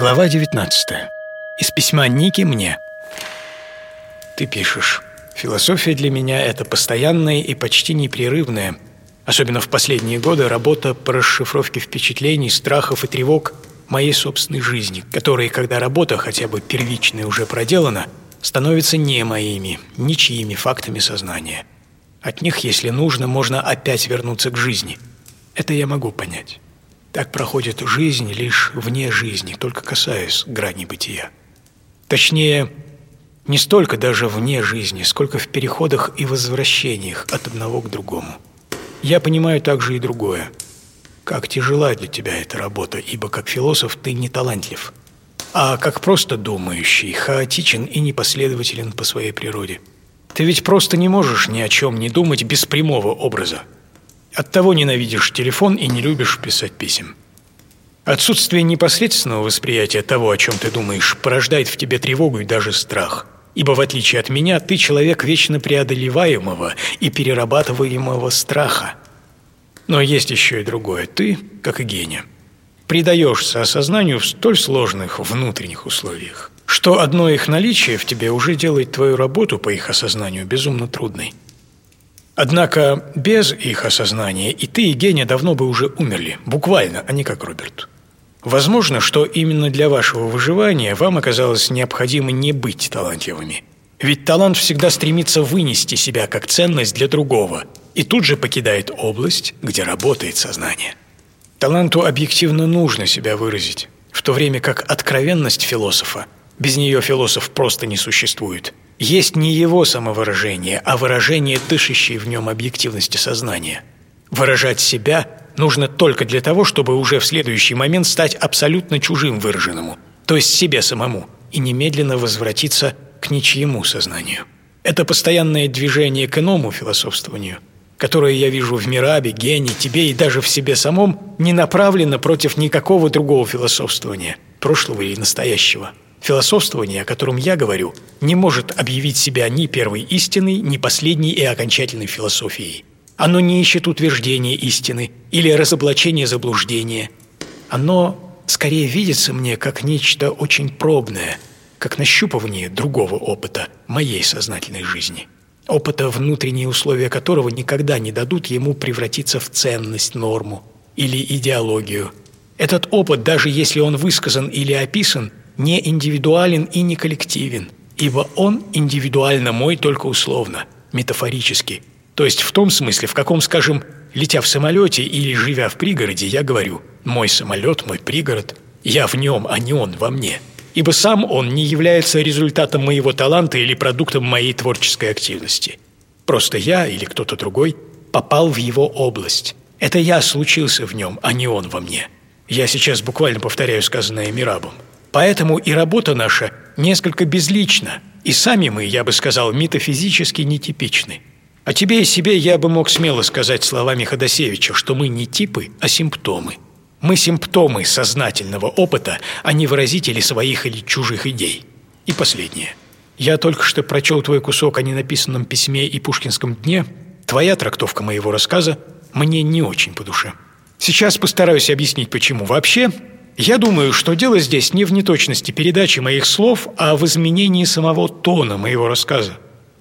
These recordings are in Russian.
Глава 19. Из письма Ники мне. Ты пишешь. Философия для меня – это постоянная и почти непрерывная, особенно в последние годы, работа по расшифровке впечатлений, страхов и тревог моей собственной жизни, которые, когда работа, хотя бы первичная, уже проделана, становятся не моими, ничьими фактами сознания. От них, если нужно, можно опять вернуться к жизни. Это я могу понять. Так проходит жизнь лишь вне жизни, только касаясь грани бытия. Точнее, не столько даже вне жизни, сколько в переходах и возвращениях от одного к другому. Я понимаю также и другое. Как тяжела для тебя эта работа, ибо как философ ты не талантлив, а как просто думающий, хаотичен и непоследователен по своей природе. Ты ведь просто не можешь ни о чем не думать без прямого образа – Оттого ненавидишь телефон и не любишь писать писем. Отсутствие непосредственного восприятия того, о чем ты думаешь, порождает в тебе тревогу и даже страх. Ибо в отличие от меня, ты человек вечно преодолеваемого и перерабатываемого страха. Но есть еще и другое. Ты, как и Геня, предаешься осознанию в столь сложных внутренних условиях, что одно их наличие в тебе уже делает твою работу по их осознанию безумно трудной. Однако без их осознания и ты, и Геня давно бы уже умерли, буквально, а не как Роберт. Возможно, что именно для вашего выживания вам оказалось необходимо не быть талантливыми. Ведь талант всегда стремится вынести себя как ценность для другого и тут же покидает область, где работает сознание. Таланту объективно нужно себя выразить, в то время как откровенность философа, без нее философ просто не существует – есть не его самовыражение, а выражение дышащей в нем объективности сознания. Выражать себя нужно только для того, чтобы уже в следующий момент стать абсолютно чужим выраженному, то есть себе самому, и немедленно возвратиться к ничьему сознанию. Это постоянное движение к иному философствованию, которое я вижу в Мирабе, Гене, тебе и даже в себе самом, не направлено против никакого другого философствования, прошлого или настоящего – Философствование, о котором я говорю, не может объявить себя ни первой истиной, ни последней и окончательной философией. Оно не ищет утверждения истины или разоблачения заблуждения. Оно скорее видится мне как нечто очень пробное, как нащупывание другого опыта моей сознательной жизни. Опыта, внутренние условия которого никогда не дадут ему превратиться в ценность, норму или идеологию. Этот опыт, даже если он высказан или описан – не индивидуален и не коллективен, ибо он индивидуально мой только условно, метафорически. То есть в том смысле, в каком, скажем, летя в самолете или живя в пригороде, я говорю «мой самолет, мой пригород», я в нем, а не он во мне. Ибо сам он не является результатом моего таланта или продуктом моей творческой активности. Просто я или кто-то другой попал в его область. Это я случился в нем, а не он во мне. Я сейчас буквально повторяю сказанное Мирабом. Поэтому и работа наша несколько безлична, и сами мы, я бы сказал, метафизически нетипичны. А тебе и себе я бы мог смело сказать словами Ходосевича, что мы не типы, а симптомы. Мы симптомы сознательного опыта, а не выразители своих или чужих идей. И последнее. Я только что прочел твой кусок о ненаписанном письме и пушкинском дне. Твоя трактовка моего рассказа мне не очень по душе. Сейчас постараюсь объяснить, почему. Вообще, я думаю, что дело здесь не в неточности передачи моих слов, а в изменении самого тона моего рассказа.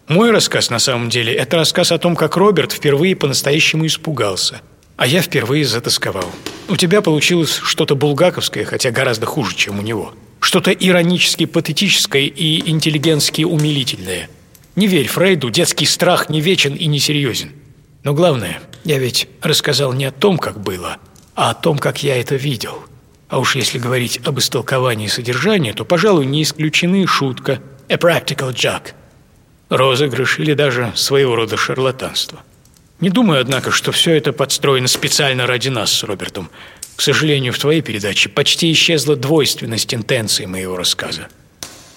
Мой рассказ, на самом деле, это рассказ о том, как Роберт впервые по-настоящему испугался, а я впервые затасковал. У тебя получилось что-то булгаковское, хотя гораздо хуже, чем у него. Что-то иронически патетическое и интеллигентски умилительное. Не верь Фрейду, детский страх не вечен и не серьезен. Но главное, я ведь рассказал не о том, как было, а о том, как я это видел – а уж если говорить об истолковании содержания, то, пожалуй, не исключены шутка «a practical joke», розыгрыш или даже своего рода шарлатанство. Не думаю, однако, что все это подстроено специально ради нас с Робертом. К сожалению, в твоей передаче почти исчезла двойственность интенции моего рассказа.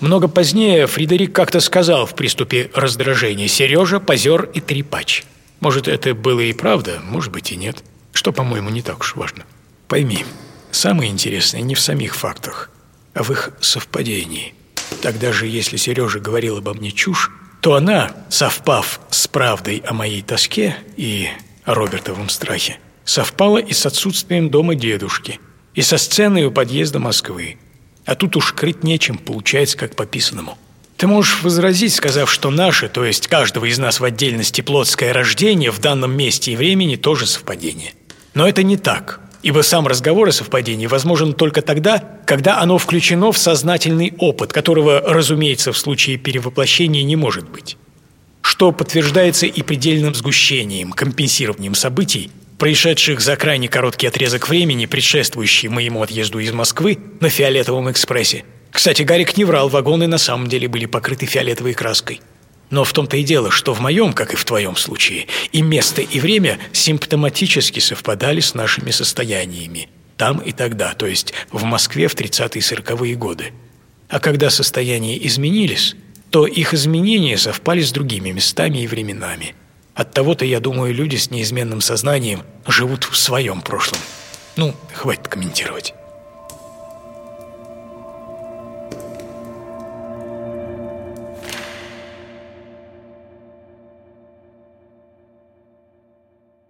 Много позднее Фредерик как-то сказал в приступе раздражения «Сережа, позер и трепач». Может, это было и правда, может быть и нет, что, по-моему, не так уж важно. Пойми, Самое интересное не в самих фактах, а в их совпадении. Тогда же, если Сережа говорил обо мне чушь, то она, совпав с правдой о моей тоске и о Робертовом страхе, совпала и с отсутствием дома дедушки, и со сценой у подъезда Москвы. А тут уж крыть нечем, получается как по писанному. Ты можешь возразить, сказав, что наше, то есть каждого из нас в отдельности плотское рождение в данном месте и времени тоже совпадение. Но это не так, ибо сам разговор о совпадении возможен только тогда, когда оно включено в сознательный опыт, которого, разумеется, в случае перевоплощения не может быть. Что подтверждается и предельным сгущением, компенсированием событий, происшедших за крайне короткий отрезок времени, предшествующий моему отъезду из Москвы на Фиолетовом экспрессе, кстати, Гарик не врал, вагоны на самом деле были покрыты фиолетовой краской. Но в том-то и дело, что в моем, как и в твоем случае, и место, и время симптоматически совпадали с нашими состояниями. Там и тогда, то есть в Москве в 30-е 40-е годы. А когда состояния изменились, то их изменения совпали с другими местами и временами. От того-то, я думаю, люди с неизменным сознанием живут в своем прошлом. Ну, хватит комментировать.